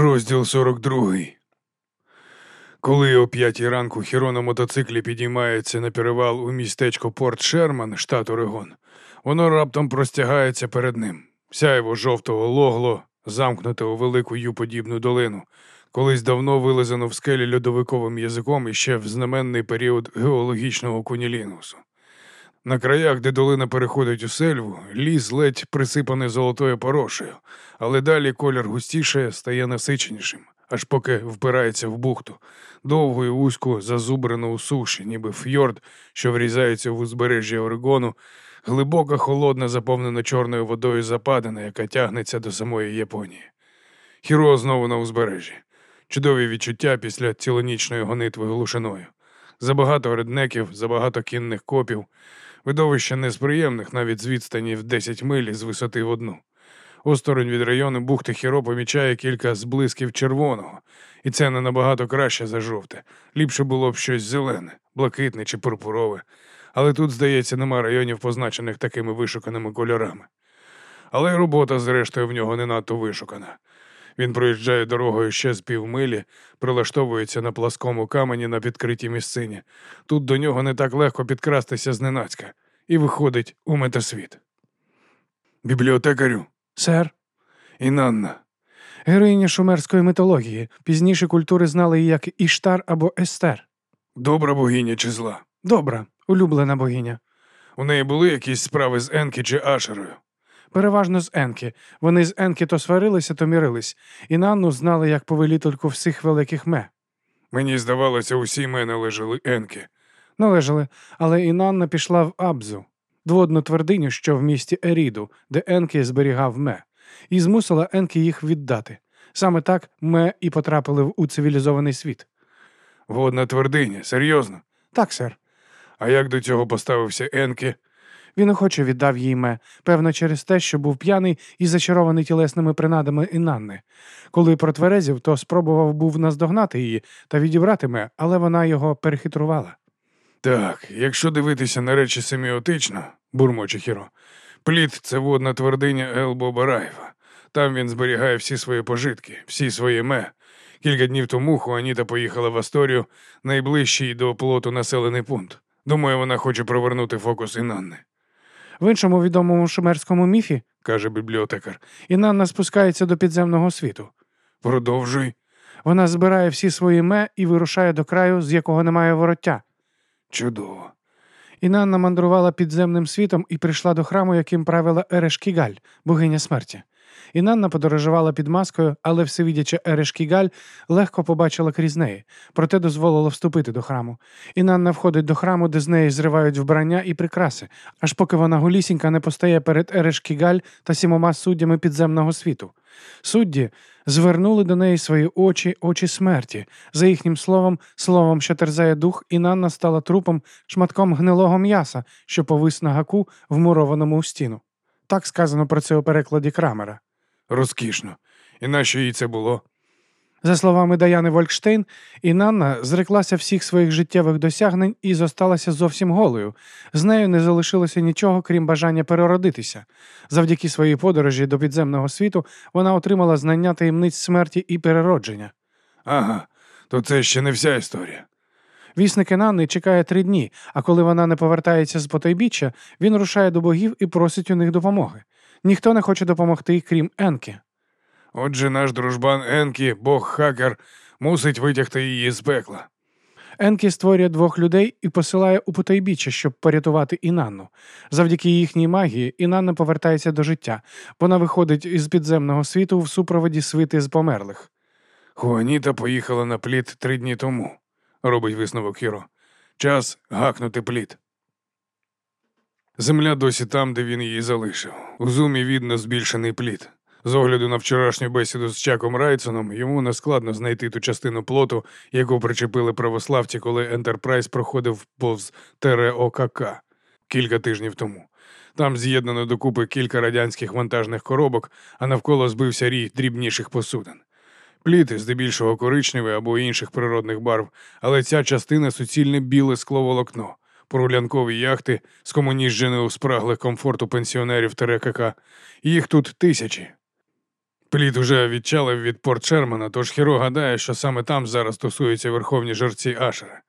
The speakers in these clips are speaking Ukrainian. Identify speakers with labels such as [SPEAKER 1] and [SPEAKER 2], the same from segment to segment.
[SPEAKER 1] Розділ 42. Коли о п'ятій ранку Хіро на мотоциклі підіймається на перевал у містечко Порт Шерман, штат Орегон, воно раптом простягається перед ним. Сяйво жовтого логло, замкнуте у велику ю-подібну долину, колись давно вилизано в скелі льодовиковим язиком і ще в знаменний період геологічного кунілінусу. На краях, де долина переходить у сельву, ліс ледь присипаний золотою порошею, але далі колір густіше стає насиченішим, аж поки впирається в бухту, довгу і вузьку зазубрену у суші, ніби фьорд, що врізається в узбережжя Орегону, глибока, холодна, заповнена чорною водою западина, яка тягнеться до самої Японії. Хіро знову на узбережжі. Чудові відчуття після цілонічної гонитви глушиною. Забагато реднеків, забагато кінних копів, видовище несприємних навіть з відстані в 10 миль з висоти в одну. Осторонь від району бухти Хіро помічає кілька зблисків червоного, і це не набагато краще за жовте. Ліпше було б щось зелене, блакитне чи пурпурове. Але тут, здається, нема районів, позначених такими вишуканими кольорами. Але й робота, зрештою, в нього не надто вишукана. Він проїжджає дорогою ще з півмилі, прилаштовується на пласкому камені на підкритій місцині. Тут до нього не так легко підкрастися зненацька і виходить у метасвіт. Бібліотекарю,
[SPEAKER 2] Сер,
[SPEAKER 1] Інанна.
[SPEAKER 2] героїня шумерської мітології. Пізніше культури знали її як Іштар або Естер.
[SPEAKER 1] Добра богиня чи зла?
[SPEAKER 2] Добра, улюблена богиня.
[SPEAKER 1] У неї були якісь справи з Енкі чи Ашерою?
[SPEAKER 2] Переважно з Енки. Вони з Енки то сварилися, то мірились, і Нанну знали як повелітельку всіх великих ме.
[SPEAKER 1] Мені здавалося, усі ми належали Енкі.
[SPEAKER 2] Належали, але і Нанна пішла в Абзу, дводну твердиню, що в місті Еріду, де Енкі зберігав ме, і змусила Енкі їх віддати. Саме так ме і потрапили в- у цивілізований світ.
[SPEAKER 1] Водна твердиня, серйозно.
[SPEAKER 2] Так, сер.
[SPEAKER 1] А як до цього поставився Енкі?
[SPEAKER 2] Він охоче віддав їй ме, певно, через те, що був п'яний і зачарований тілесними принадами Інанни. Коли протверезів, то спробував був наздогнати її та відібрати ме, але вона його перехитрувала.
[SPEAKER 1] Так, якщо дивитися на речі семіотично, бурмоче Хіро, плід це водна твердиня Елбо Бараєва. Там він зберігає всі свої пожитки, всі свої ме. Кілька днів тому Хуаніта поїхала в Асторію, найближчий до плоту населений пункт. Думаю, вона хоче провернути фокус Інанни,
[SPEAKER 2] В іншому відомому шумерському міфі,
[SPEAKER 1] каже бібліотекар.
[SPEAKER 2] Інанна спускається до підземного світу.
[SPEAKER 1] Продовжуй.
[SPEAKER 2] Вона збирає всі свої ме і вирушає до краю, з якого немає вороття.
[SPEAKER 1] Чудово.
[SPEAKER 2] Інанна мандрувала підземним світом і прийшла до храму, яким правила Ерешкігаль, богиня смерті. Інанна подорожувала під маскою, але всевидяча Ерешкігаль легко побачила крізь неї, проте дозволила вступити до храму. Інанна входить до храму, де з неї зривають вбрання і прикраси, аж поки вона голісінька не постає перед Ерешкігаль та сімома суддями підземного світу. Судді звернули до неї свої очі, очі смерті. За їхнім словом, словом, що терзає дух, Інанна стала трупом, шматком гнилого м'яса, що повис на гаку, вмурованому у стіну. Так сказано про це у перекладі Крамера.
[SPEAKER 1] Розкішно. І нащо їй це було?
[SPEAKER 2] За словами Даяни Волькштейн, Інанна зреклася всіх своїх життєвих досягнень і зосталася зовсім голою. З нею не залишилося нічого, крім бажання переродитися. Завдяки своїй подорожі до підземного світу вона отримала знання таємниць смерті і переродження.
[SPEAKER 1] Ага, то це ще не вся історія.
[SPEAKER 2] Вісник Інанни чекає три дні, а коли вона не повертається з потайбіччя, він рушає до богів і просить у них допомоги. Ніхто не хоче допомогти, крім Енки.
[SPEAKER 1] Отже, наш дружбан Енкі, бог хакер, мусить витягти її з пекла.
[SPEAKER 2] Енкі створює двох людей і посилає у потайбіччя, щоб порятувати Інанну. Завдяки їхній магії Інанна повертається до життя. Вона виходить із підземного світу в супроводі свити з померлих.
[SPEAKER 1] Хуаніта поїхала на плід три дні тому, робить висновок Хіро. Час гакнути плід. Земля досі там, де він її залишив. У зумі видно збільшений плід. З огляду на вчорашню бесіду з Чаком Райсоном, йому нескладно знайти ту частину плоту, яку причепили православці, коли Ентерпрайз проходив повз ТРОКК кілька тижнів тому. Там з'єднано докупи кілька радянських вантажних коробок, а навколо збився рій дрібніших посудин. Пліти, здебільшого коричневі або інших природних барв, але ця частина суцільне біле скловолокно, порулянкові яхти, скомуніжджені у спраглих комфорту пенсіонерів ТРКК. Їх тут тисячі. Пліт уже відчалив від порт Шермана, тож Хіро гадає, що саме там зараз тусуються верховні жерці Ашера.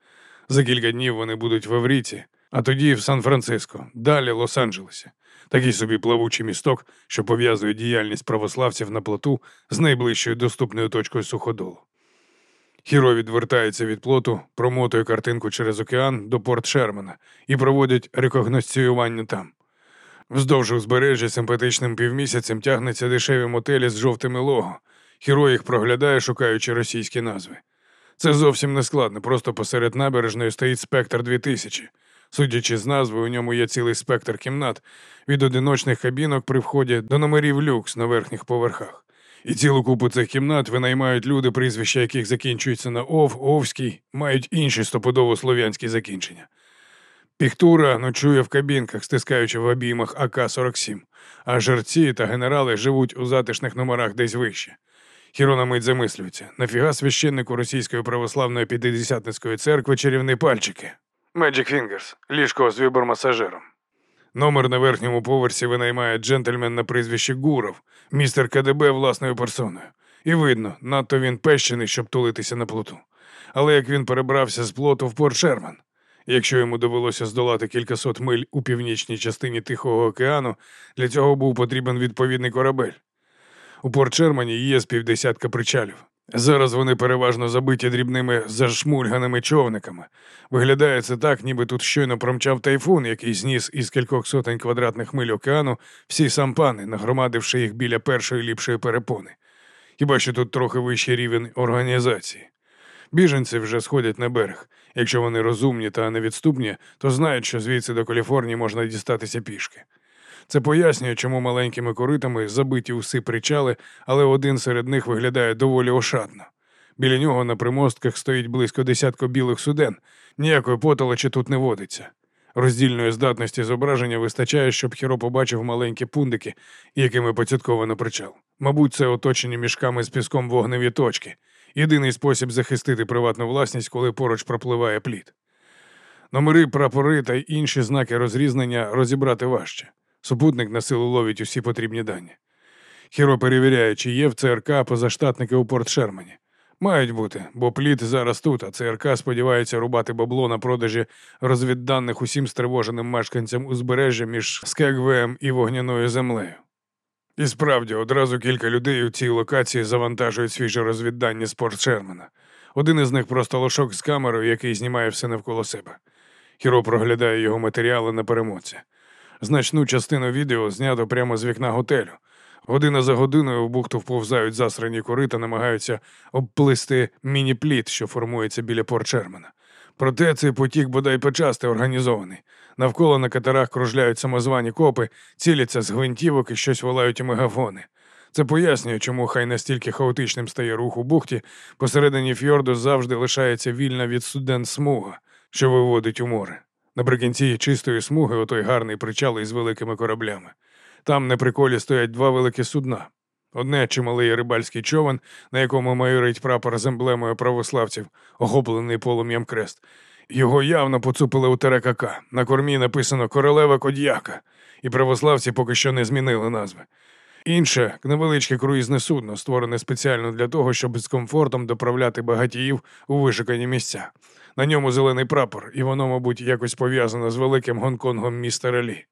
[SPEAKER 1] За кілька днів вони будуть в Евріці, а тоді в Сан-Франциско, далі Лос-Анджелесі. Такий собі плавучий місток, що пов'язує діяльність православців на плоту з найближчою доступною точкою суходолу. Хіро відвертається від плоту, промотує картинку через океан до порт Шермана і проводять рекогносціювання там. Вздовж узбережжя симпатичним півмісяцем тягнеться дешеві мотелі з жовтими лого. Хіро їх проглядає, шукаючи російські назви. Це зовсім не складно, просто посеред набережної стоїть спектр 2000. Судячи з назви, у ньому є цілий спектр кімнат від одиночних кабінок при вході до номерів люкс на верхніх поверхах. І цілу купу цих кімнат винаймають люди, прізвища яких закінчуються на ов, овський, мають інші стопудово слов'янські закінчення. Піхтура ночує в кабінках, стискаючи в обіймах АК-47, а жерці та генерали живуть у затишних номерах десь вище. Хіро на мить замислюється, нафіга священнику Російської православної п'ятидесятницької церкви чарівні пальчики. Magic Fingers – ліжко з вібромасажером. Номер на верхньому поверсі винаймає джентльмен на прізвище Гуров, містер КДБ власною персоною. І видно, надто він пещений, щоб тулитися на плоту. Але як він перебрався з плоту в Порт Шерман, якщо йому довелося здолати кількасот миль у північній частині Тихого океану, для цього був потрібен відповідний корабель. У Порт Шермані є з півдесятка причалів. Зараз вони переважно забиті дрібними зашмульганими човниками. Виглядає це так, ніби тут щойно промчав тайфун, який зніс із кількох сотень квадратних миль океану всі сампани, нагромадивши їх біля першої ліпшої перепони. Хіба що тут трохи вищий рівень організації. Біженці вже сходять на берег. Якщо вони розумні та невідступні, то знають, що звідси до Каліфорнії можна дістатися пішки. Це пояснює, чому маленькими коритами забиті уси причали, але один серед них виглядає доволі ошатно. Біля нього на примостках стоїть близько десятка білих суден. Ніякої потолочі тут не водиться. Роздільної здатності зображення вистачає, щоб Хіро побачив маленькі пундики, якими поцятковано причал. Мабуть, це оточені мішками з піском вогневі точки. Єдиний спосіб захистити приватну власність, коли поруч пропливає плід. Номери, прапори та інші знаки розрізнення розібрати важче. Супутник на силу ловить усі потрібні дані. Хіро перевіряє, чи є в ЦРК позаштатники у Порт Шермані. Мають бути, бо плід зараз тут, а ЦРК сподівається рубати бабло на продажі розвідданих усім стривоженим мешканцям узбережжя між Скегвеєм і вогняною землею. І справді, одразу кілька людей у цій локації завантажують свіже розвіддані з Порт Шермана. Один із них просто лошок з камерою, який знімає все навколо себе. Хіро проглядає його матеріали на перемоці. Значну частину відео знято прямо з вікна готелю. Година за годиною в бухту вповзають засрані кори та намагаються обплисти міні-пліт, що формується біля порт Шермана. Проте цей потік бодай почасти організований. Навколо на катерах кружляють самозвані копи, ціляться з гвинтівок і щось волають у мегафони. Це пояснює, чому хай настільки хаотичним стає рух у бухті, посередині фьорду завжди лишається вільна від суден смуга, що виводить у море. Наприкінці чистої смуги отой гарний причал із великими кораблями. Там на приколі стоять два великі судна. Одне чималий рибальський човен, на якому майорить прапор з емблемою православців, охоплений полум'ям крест. Його явно поцупили у ТРКК. На кормі написано Королева Кодьяка, і православці поки що не змінили назви. Інше невеличке круїзне судно, створене спеціально для того, щоб з комфортом доправляти багатіїв у вишукані місця. На ньому зелений прапор, і воно, мабуть, якось пов'язано з великим Гонконгом міста Ралі.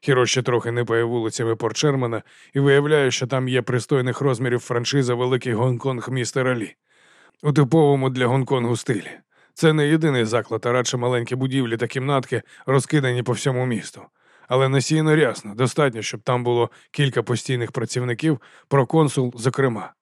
[SPEAKER 1] Хіро ще трохи нипає вулицями Порт Шермана і виявляє, що там є пристойних розмірів франшиза Великий Гонконг міста Ралі. У типовому для Гонконгу стилі. Це не єдиний заклад, а радше маленькі будівлі та кімнатки, розкидані по всьому місту. Але насійно рясно, достатньо, щоб там було кілька постійних працівників, проконсул, зокрема.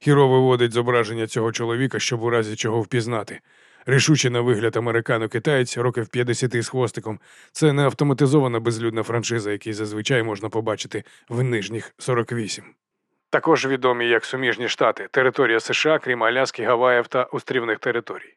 [SPEAKER 1] Хіро виводить зображення цього чоловіка, щоб у разі чого впізнати. Рішучий на вигляд американо-китаєць, років 50 з хвостиком. Це не автоматизована безлюдна франшиза, який зазвичай можна побачити в нижніх 48. Також відомі як суміжні штати, територія США, крім Аляски, Гаваїв та острівних територій.